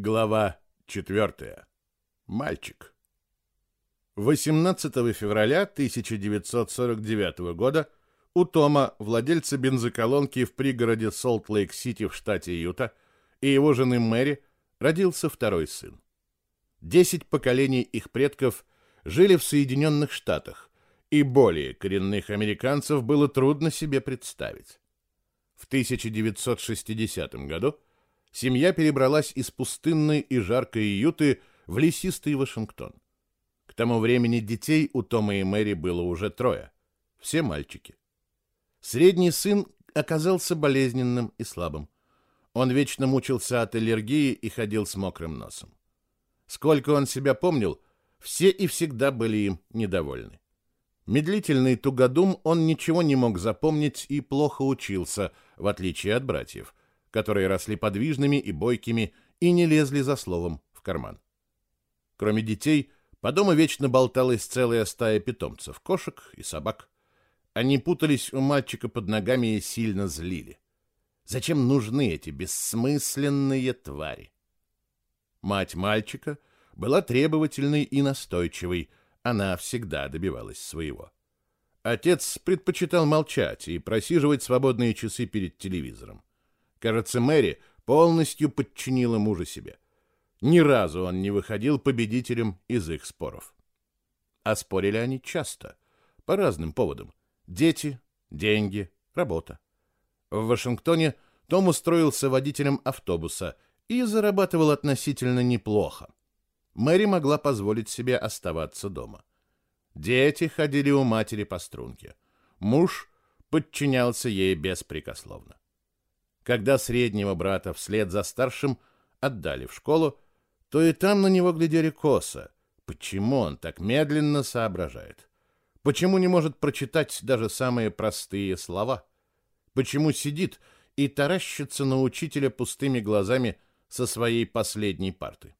Глава 4. Мальчик. 18 февраля 1949 года у Тома, владельца бензоколонки в пригороде Солт-Лейк-Сити в штате Юта, и его жены Мэри родился второй сын. Десять поколений их предков жили в Соединенных Штатах, и более коренных американцев было трудно себе представить. В 1960 году семья перебралась из пустынной и жаркой Юты в лесистый Вашингтон. К тому времени детей у Тома и Мэри было уже трое, все мальчики. Средний сын оказался болезненным и слабым. Он вечно мучился от аллергии и ходил с мокрым носом. Сколько он себя помнил, все и всегда были им недовольны. Медлительный тугодум, он ничего не мог запомнить и плохо учился, в отличие от братьев, которые росли подвижными и бойкими и не лезли за словом в карман. Кроме детей, по дому вечно болталась целая стая питомцев, кошек и собак. Они путались у мальчика под ногами и сильно злили. Зачем нужны эти бессмысленные твари? Мать мальчика была требовательной и настойчивой, она всегда добивалась своего. Отец предпочитал молчать и просиживать свободные часы перед телевизором. Кажется, Мэри полностью подчинила мужа себе. Ни разу он не выходил победителем из их споров. А спорили они часто, по разным поводам. Дети, деньги, работа. В Вашингтоне Том устроился водителем автобуса и зарабатывал относительно неплохо. Мэри могла позволить себе оставаться дома. Дети ходили у матери по струнке. Муж подчинялся ей беспрекословно. Когда среднего брата вслед за старшим отдали в школу, то и там на него глядели косо. Почему он так медленно соображает? Почему не может прочитать даже самые простые слова? Почему сидит и таращится на учителя пустыми глазами со своей последней парты?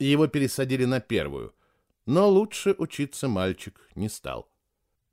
Его пересадили на первую, но лучше учиться мальчик не стал.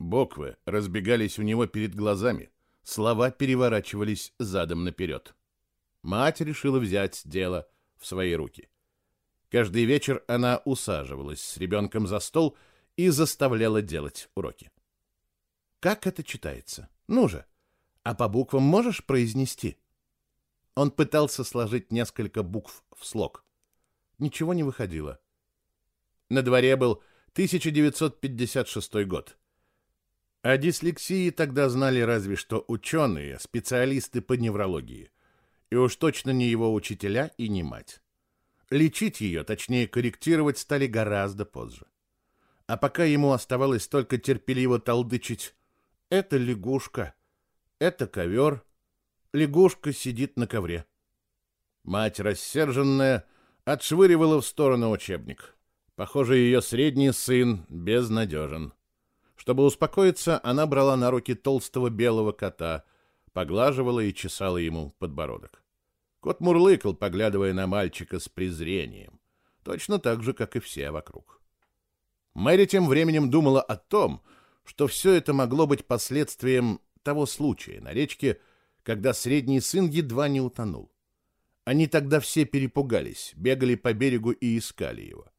Буквы разбегались у него перед глазами, слова переворачивались задом наперед. Мать решила взять дело в свои руки. Каждый вечер она усаживалась с ребенком за стол и заставляла делать уроки. «Как это читается? Ну же, а по буквам можешь произнести?» Он пытался сложить несколько букв в слог. Ничего не выходило. На дворе был 1956 год. О дислексии тогда знали разве что ученые, специалисты по неврологии. И уж точно не его учителя и не мать. Лечить ее, точнее корректировать, стали гораздо позже. А пока ему оставалось только терпеливо толдычить «Это лягушка, это ковер, лягушка сидит на ковре». Мать, рассерженная, отшвыривала в сторону учебник. Похоже, ее средний сын безнадежен. Чтобы успокоиться, она брала на руки толстого белого кота, поглаживала и чесала ему подбородок. Кот мурлыкал, поглядывая на мальчика с презрением, точно так же, как и все вокруг. Мэри тем временем думала о том, что все это могло быть последствием того случая на речке, когда средний сын едва не утонул. Они тогда все перепугались, бегали по берегу и искали его.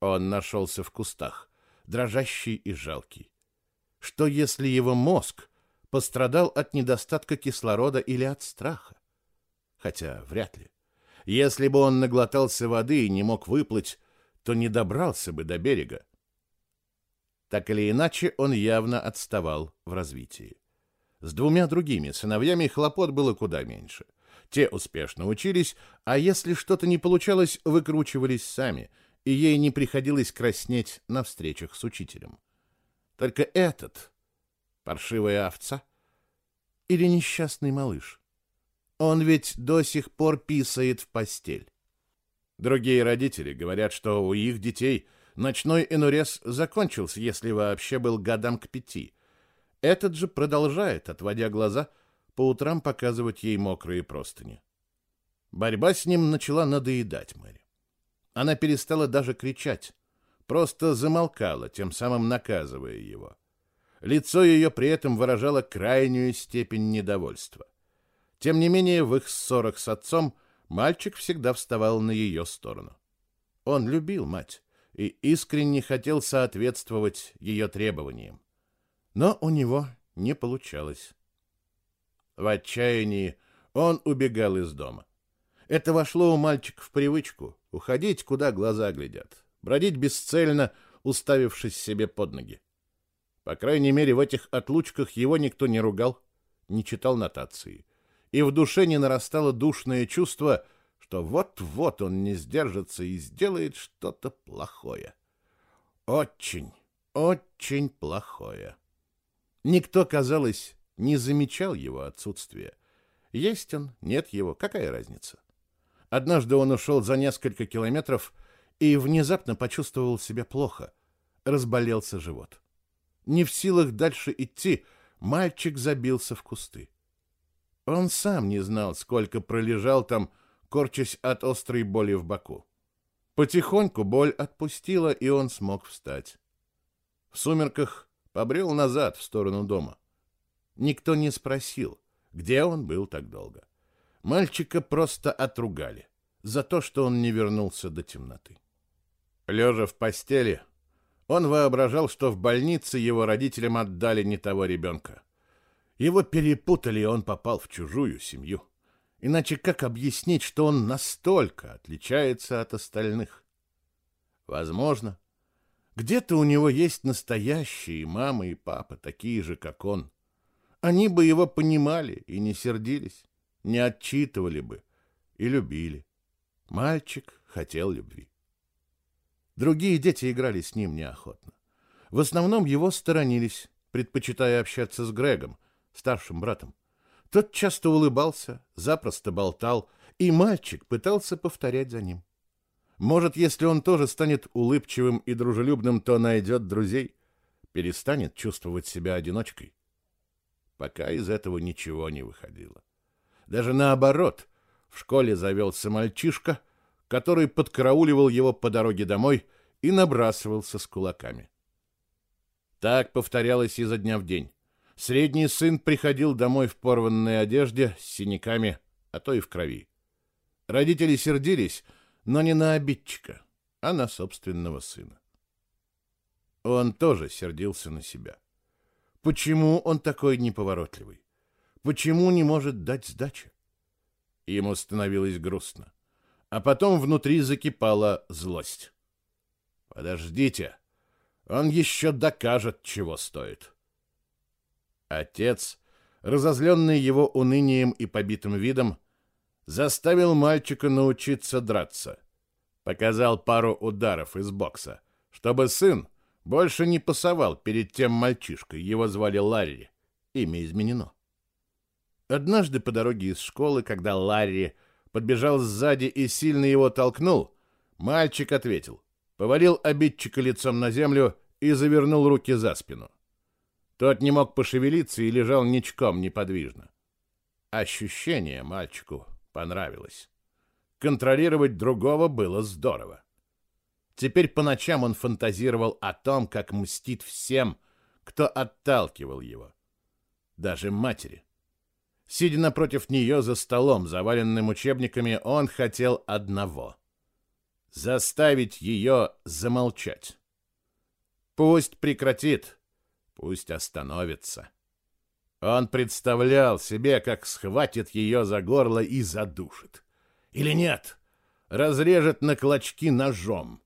Он нашелся в кустах, дрожащий и жалкий. Что если его мозг пострадал от недостатка кислорода или от страха? Хотя вряд ли. Если бы он наглотался воды и не мог выплыть, то не добрался бы до берега. Так или иначе, он явно отставал в развитии. С двумя другими сыновьями хлопот было куда меньше. Те успешно учились, а если что-то не получалось, выкручивались сами – и ей не приходилось краснеть на встречах с учителем. Только этот, паршивая овца или несчастный малыш, он ведь до сих пор писает в постель. Другие родители говорят, что у их детей ночной энурез закончился, если вообще был годам к пяти. Этот же продолжает, отводя глаза, по утрам показывать ей мокрые простыни. Борьба с ним начала надоедать Мэри. Она перестала даже кричать, просто замолкала, тем самым наказывая его. Лицо ее при этом выражало крайнюю степень недовольства. Тем не менее, в их ссорах с отцом мальчик всегда вставал на ее сторону. Он любил мать и искренне хотел соответствовать ее требованиям. Но у него не получалось. В отчаянии он убегал из дома. Это вошло у мальчика в привычку — уходить, куда глаза глядят, бродить бесцельно, уставившись себе под ноги. По крайней мере, в этих отлучках его никто не ругал, не читал нотации. И в душе не нарастало душное чувство, что вот-вот он не сдержится и сделает что-то плохое. Очень, очень плохое. Никто, казалось, не замечал его отсутствия. Есть он, нет его, какая разница? Однажды он ушел за несколько километров и внезапно почувствовал себя плохо. Разболелся живот. Не в силах дальше идти, мальчик забился в кусты. Он сам не знал, сколько пролежал там, корчась от острой боли в боку. Потихоньку боль отпустила, и он смог встать. В сумерках побрел назад в сторону дома. Никто не спросил, где он был так долго. Мальчика просто отругали за то, что он не вернулся до темноты. Лежа в постели, он воображал, что в больнице его родителям отдали не того ребенка. Его перепутали, и он попал в чужую семью. Иначе как объяснить, что он настолько отличается от остальных? Возможно, где-то у него есть настоящие мама и папа, такие же, как он. Они бы его понимали и не сердились, не отчитывали бы и любили. Мальчик хотел любви. Другие дети играли с ним неохотно. В основном его сторонились, предпочитая общаться с Грегом, старшим братом. Тот часто улыбался, запросто болтал, и мальчик пытался повторять за ним. Может, если он тоже станет улыбчивым и дружелюбным, то найдет друзей, перестанет чувствовать себя одиночкой. Пока из этого ничего не выходило. Даже наоборот, в школе завелся мальчишка — который подкарауливал его по дороге домой и набрасывался с кулаками. Так повторялось изо дня в день. Средний сын приходил домой в порванной одежде, с синяками, а то и в крови. Родители сердились, но не на обидчика, а на собственного сына. Он тоже сердился на себя. Почему он такой неповоротливый? Почему не может дать сдачи? Ему становилось грустно а потом внутри закипала злость. «Подождите, он еще докажет, чего стоит». Отец, разозленный его унынием и побитым видом, заставил мальчика научиться драться. Показал пару ударов из бокса, чтобы сын больше не пасовал перед тем мальчишкой, его звали Ларри, имя изменено. Однажды по дороге из школы, когда Ларри подбежал сзади и сильно его толкнул, мальчик ответил, повалил обидчика лицом на землю и завернул руки за спину. Тот не мог пошевелиться и лежал ничком неподвижно. Ощущение мальчику понравилось. Контролировать другого было здорово. Теперь по ночам он фантазировал о том, как мстит всем, кто отталкивал его. Даже матери. Сидя напротив нее за столом, заваленным учебниками, он хотел одного — заставить ее замолчать. Пусть прекратит, пусть остановится. Он представлял себе, как схватит ее за горло и задушит. Или нет, разрежет на клочки ножом.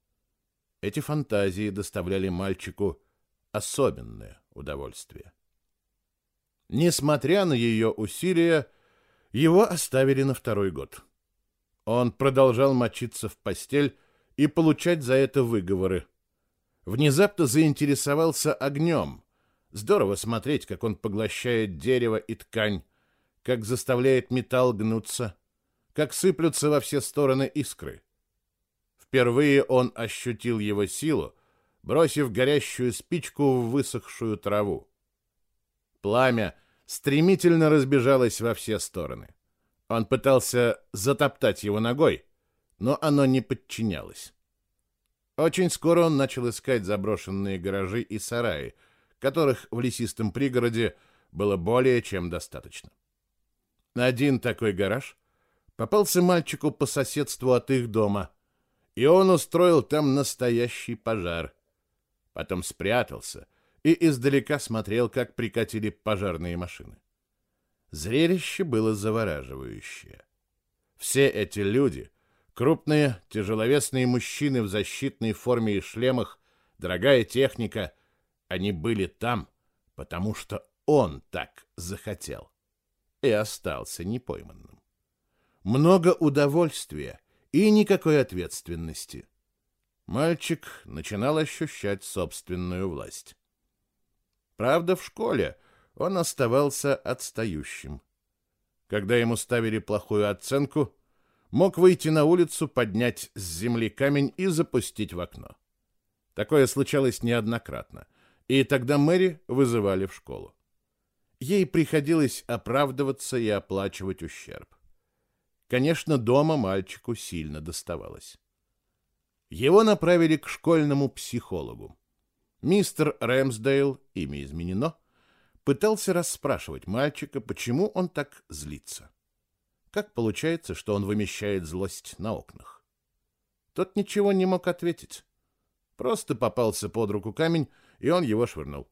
Эти фантазии доставляли мальчику особенное удовольствие. Несмотря на ее усилия, его оставили на второй год. Он продолжал мочиться в постель и получать за это выговоры. Внезапно заинтересовался огнем. Здорово смотреть, как он поглощает дерево и ткань, как заставляет металл гнуться, как сыплются во все стороны искры. Впервые он ощутил его силу, бросив горящую спичку в высохшую траву. Пламя стремительно разбежалось во все стороны. Он пытался затоптать его ногой, но оно не подчинялось. Очень скоро он начал искать заброшенные гаражи и сараи, которых в лесистом пригороде было более чем достаточно. Один такой гараж Попался мальчику по соседству от их дома, и он устроил там настоящий пожар. Потом спрятался и издалека смотрел, как прикатили пожарные машины. Зрелище было завораживающее. Все эти люди, крупные, тяжеловесные мужчины в защитной форме и шлемах, дорогая техника, они были там, потому что он так захотел и остался непойманным. Много удовольствия и никакой ответственности. Мальчик начинал ощущать собственную власть. Правда, в школе он оставался отстающим. Когда ему ставили плохую оценку, мог выйти на улицу, поднять с земли камень и запустить в окно. Такое случалось неоднократно, и тогда Мэри вызывали в школу. Ей приходилось оправдываться и оплачивать ущерб. Конечно, дома мальчику сильно доставалось. Его направили к школьному психологу. Мистер Рэмсдейл, имя изменено, пытался расспрашивать мальчика, почему он так злится. Как получается, что он вымещает злость на окнах? Тот ничего не мог ответить. Просто попался под руку камень, и он его швырнул.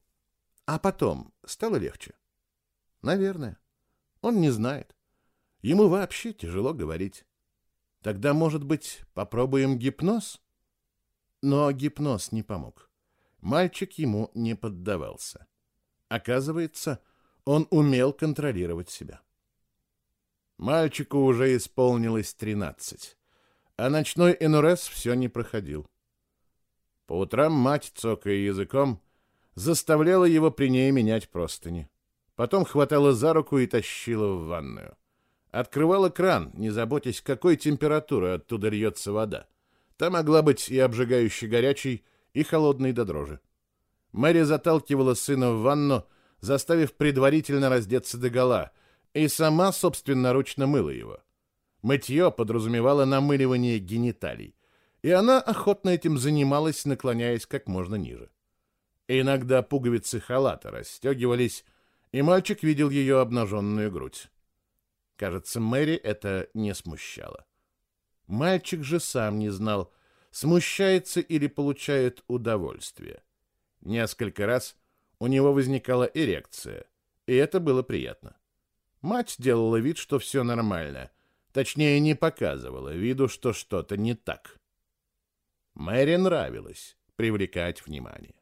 А потом стало легче? Наверное. Он не знает. Ему вообще тяжело говорить. Тогда, может быть, попробуем гипноз? Но гипноз не помог. Мальчик ему не поддавался. Оказывается, он умел контролировать себя. Мальчику уже исполнилось тринадцать, а ночной энурез все не проходил. По утрам мать, цокая языком, заставляла его при ней менять простыни. Потом хватала за руку и тащила в ванную. Открывала кран, не заботясь, какой температуры оттуда льется вода. Та могла быть и обжигающе горячей, и холодной до дрожи. Мэри заталкивала сына в ванну, заставив предварительно раздеться догола, и сама собственноручно мыла его. Мытье подразумевало намыливание гениталий, и она охотно этим занималась, наклоняясь как можно ниже. Иногда пуговицы халата расстегивались, и мальчик видел ее обнаженную грудь. Кажется, Мэри это не смущало. Мальчик же сам не знал, смущается или получает удовольствие. Несколько раз у него возникала эрекция, и это было приятно. Мать делала вид, что все нормально, точнее, не показывала виду, что что-то не так. Мэри нравилось привлекать внимание.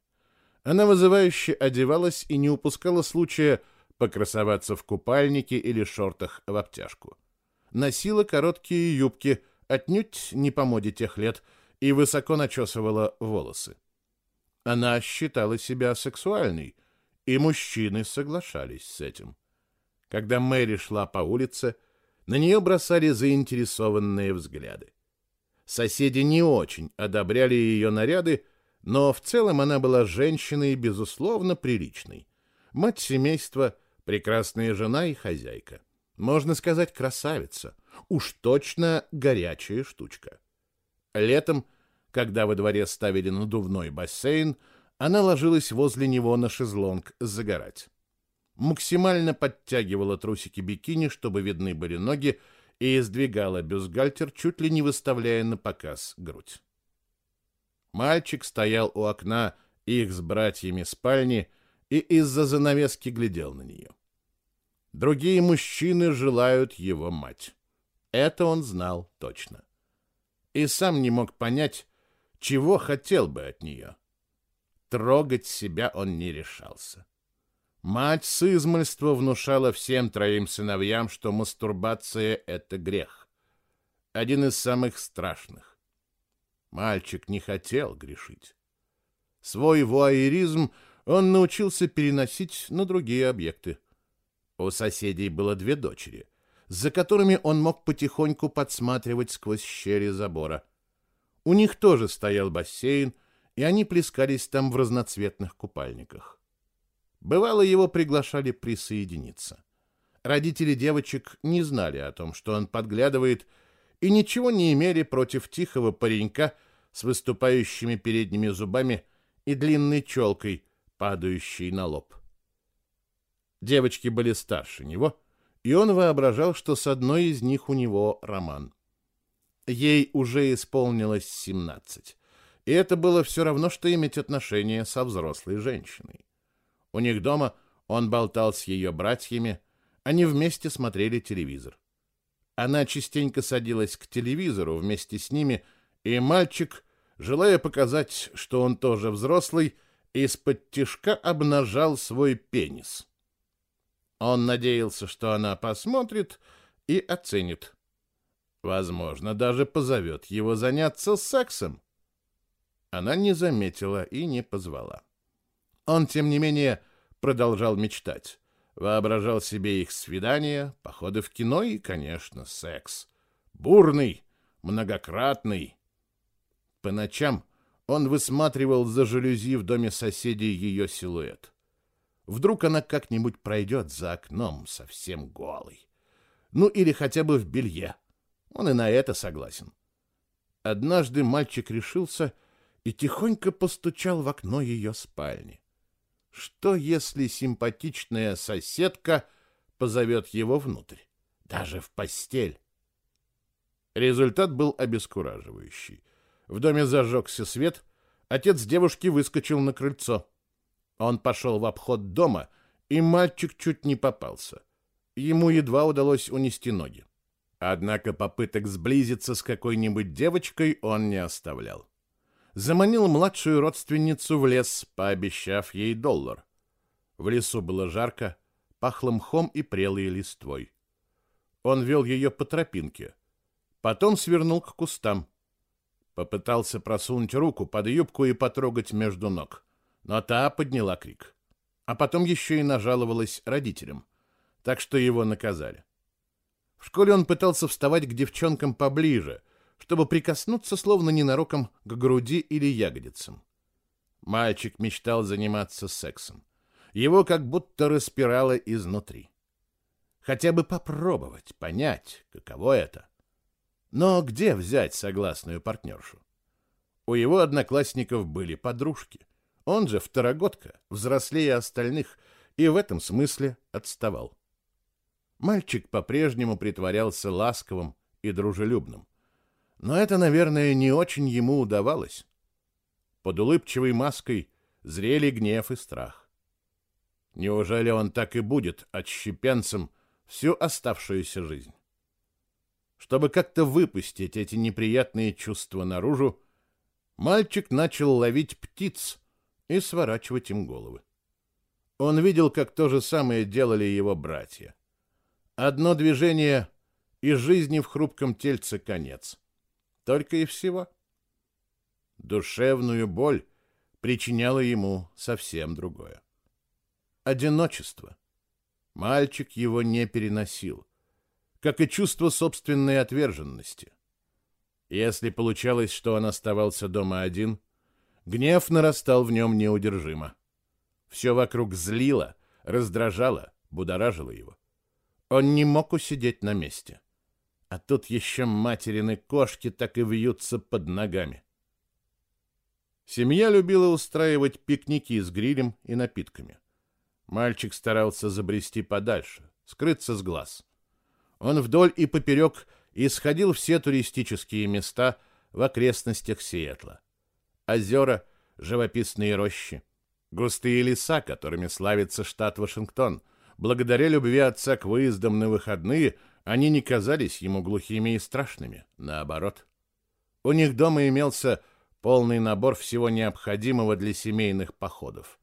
Она вызывающе одевалась и не упускала случая покрасоваться в купальнике или шортах в обтяжку. Носила короткие юбки, отнюдь не по моде тех лет, и высоко начесывала волосы. Она считала себя сексуальной, и мужчины соглашались с этим. Когда Мэри шла по улице, на нее бросали заинтересованные взгляды. Соседи не очень одобряли ее наряды, но в целом она была женщиной, безусловно, приличной. Мать семейства, прекрасная жена и хозяйка. Можно сказать, красавица. Уж точно горячая штучка. Летом когда во дворе ставили надувной бассейн, она ложилась возле него на шезлонг загорать. Максимально подтягивала трусики бикини, чтобы видны были ноги, и сдвигала бюстгальтер, чуть ли не выставляя на показ грудь. Мальчик стоял у окна их с братьями спальни и из-за занавески глядел на нее. Другие мужчины желают его мать. Это он знал точно. И сам не мог понять, чего хотел бы от нее. Трогать себя он не решался. Мать с измольства внушала всем троим сыновьям, что мастурбация — это грех. Один из самых страшных. Мальчик не хотел грешить. Свой вуайеризм он научился переносить на другие объекты. У соседей было две дочери, за которыми он мог потихоньку подсматривать сквозь щели забора — у них тоже стоял бассейн, и они плескались там в разноцветных купальниках. Бывало, его приглашали присоединиться. Родители девочек не знали о том, что он подглядывает, и ничего не имели против тихого паренька с выступающими передними зубами и длинной челкой, падающей на лоб. Девочки были старше него, и он воображал, что с одной из них у него роман. Ей уже исполнилось 17, и это было все равно, что иметь отношения со взрослой женщиной. У них дома он болтал с ее братьями, они вместе смотрели телевизор. Она частенько садилась к телевизору вместе с ними, и мальчик, желая показать, что он тоже взрослый, из-под тишка обнажал свой пенис. Он надеялся, что она посмотрит и оценит. Возможно, даже позовет его заняться сексом. Она не заметила и не позвала. Он, тем не менее, продолжал мечтать. Воображал себе их свидания, походы в кино и, конечно, секс. Бурный, многократный. По ночам он высматривал за жалюзи в доме соседей ее силуэт. Вдруг она как-нибудь пройдет за окном совсем голой. Ну или хотя бы в белье. Он и на это согласен. Однажды мальчик решился и тихонько постучал в окно ее спальни. Что, если симпатичная соседка позовет его внутрь, даже в постель? Результат был обескураживающий. В доме зажегся свет, отец девушки выскочил на крыльцо. Он пошел в обход дома, и мальчик чуть не попался. Ему едва удалось унести ноги. Однако попыток сблизиться с какой-нибудь девочкой он не оставлял. Заманил младшую родственницу в лес, пообещав ей доллар. В лесу было жарко, пахло мхом и прелой листвой. Он вел ее по тропинке. Потом свернул к кустам. Попытался просунуть руку под юбку и потрогать между ног, но та подняла крик. А потом еще и нажаловалась родителям, так что его наказали. В школе он пытался вставать к девчонкам поближе, чтобы прикоснуться словно ненароком к груди или ягодицам. Мальчик мечтал заниматься сексом. Его как будто распирало изнутри. Хотя бы попробовать, понять, каково это — но где взять согласную партнершу? У его одноклассников были подружки. Он же второгодка, взрослее остальных, и в этом смысле отставал. Мальчик по-прежнему притворялся ласковым и дружелюбным. Но это, наверное, не очень ему удавалось. Под улыбчивой маской зрели гнев и страх. Неужели он так и будет отщепенцем всю оставшуюся жизнь? Чтобы как-то выпустить эти неприятные чувства наружу, мальчик начал ловить птиц и сворачивать им головы. Он видел, как то же самое делали его братья. Одно движение — и жизни в хрупком тельце конец. Только и всего. Душевную боль причиняло ему совсем другое. Одиночество. Мальчик его не переносил — как и чувство собственной отверженности. Если получалось, что он оставался дома один, гнев нарастал в нем неудержимо. Все вокруг злило, раздражало, будоражило его. Он не мог усидеть на месте. А тут еще материны кошки так и вьются под ногами. Семья любила устраивать пикники с грилем и напитками. Мальчик старался забрести подальше, скрыться с глаз — он вдоль и поперек исходил все туристические места в окрестностях Сиэтла. Озера, живописные рощи, густые леса, которыми славится штат Вашингтон. Благодаря любви отца к выездам на выходные они не казались ему глухими и страшными, наоборот. У них дома имелся полный набор всего необходимого для семейных походов.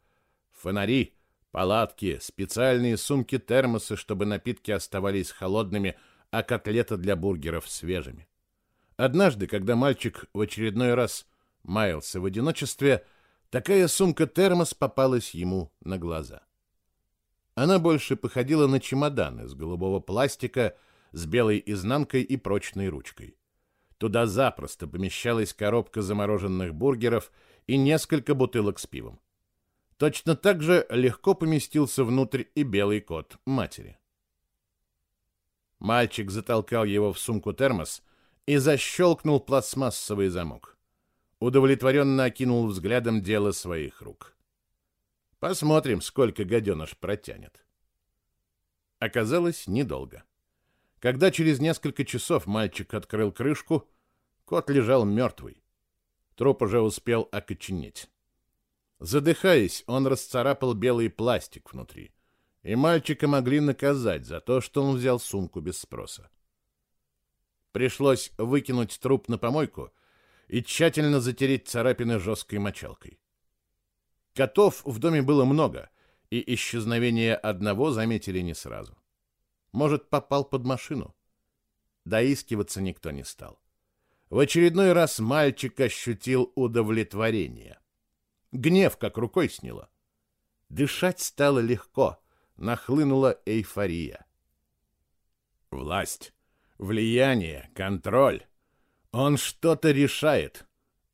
Фонари, Палатки, специальные сумки-термосы, чтобы напитки оставались холодными, а котлеты для бургеров свежими. Однажды, когда мальчик в очередной раз маялся в одиночестве, такая сумка-термос попалась ему на глаза. Она больше походила на чемодан из голубого пластика с белой изнанкой и прочной ручкой. Туда запросто помещалась коробка замороженных бургеров и несколько бутылок с пивом. Точно так же легко поместился внутрь и белый кот матери. Мальчик затолкал его в сумку-термос и защелкнул пластмассовый замок. Удовлетворенно окинул взглядом дело своих рук. Посмотрим, сколько гаденыш протянет. Оказалось, недолго. Когда через несколько часов мальчик открыл крышку, кот лежал мертвый. Труп уже успел окоченеть. Задыхаясь, он расцарапал белый пластик внутри, и мальчика могли наказать за то, что он взял сумку без спроса. Пришлось выкинуть труп на помойку и тщательно затереть царапины жесткой мочалкой. Котов в доме было много, и исчезновение одного заметили не сразу. Может, попал под машину? Доискиваться никто не стал. В очередной раз мальчик ощутил удовлетворение. Гнев как рукой сняло. Дышать стало легко, нахлынула эйфория. Власть, влияние, контроль. Он что-то решает.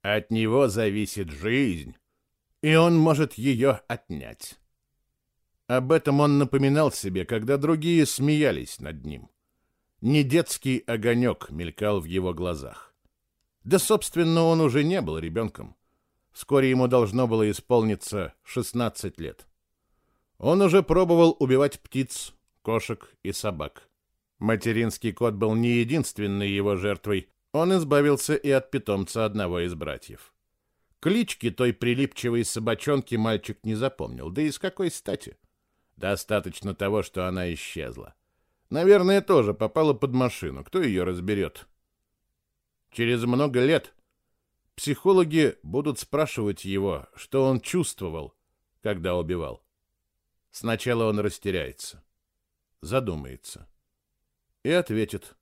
От него зависит жизнь, и он может ее отнять. Об этом он напоминал себе, когда другие смеялись над ним. Не детский огонек мелькал в его глазах. Да, собственно, он уже не был ребенком. Вскоре ему должно было исполниться 16 лет. Он уже пробовал убивать птиц, кошек и собак. Материнский кот был не единственной его жертвой. Он избавился и от питомца одного из братьев. Клички той прилипчивой собачонки мальчик не запомнил. Да и с какой стати? Достаточно того, что она исчезла. Наверное, тоже попала под машину. Кто ее разберет? Через много лет Психологи будут спрашивать его, что он чувствовал, когда убивал. Сначала он растеряется, задумается и ответит.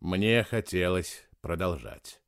Мне хотелось продолжать.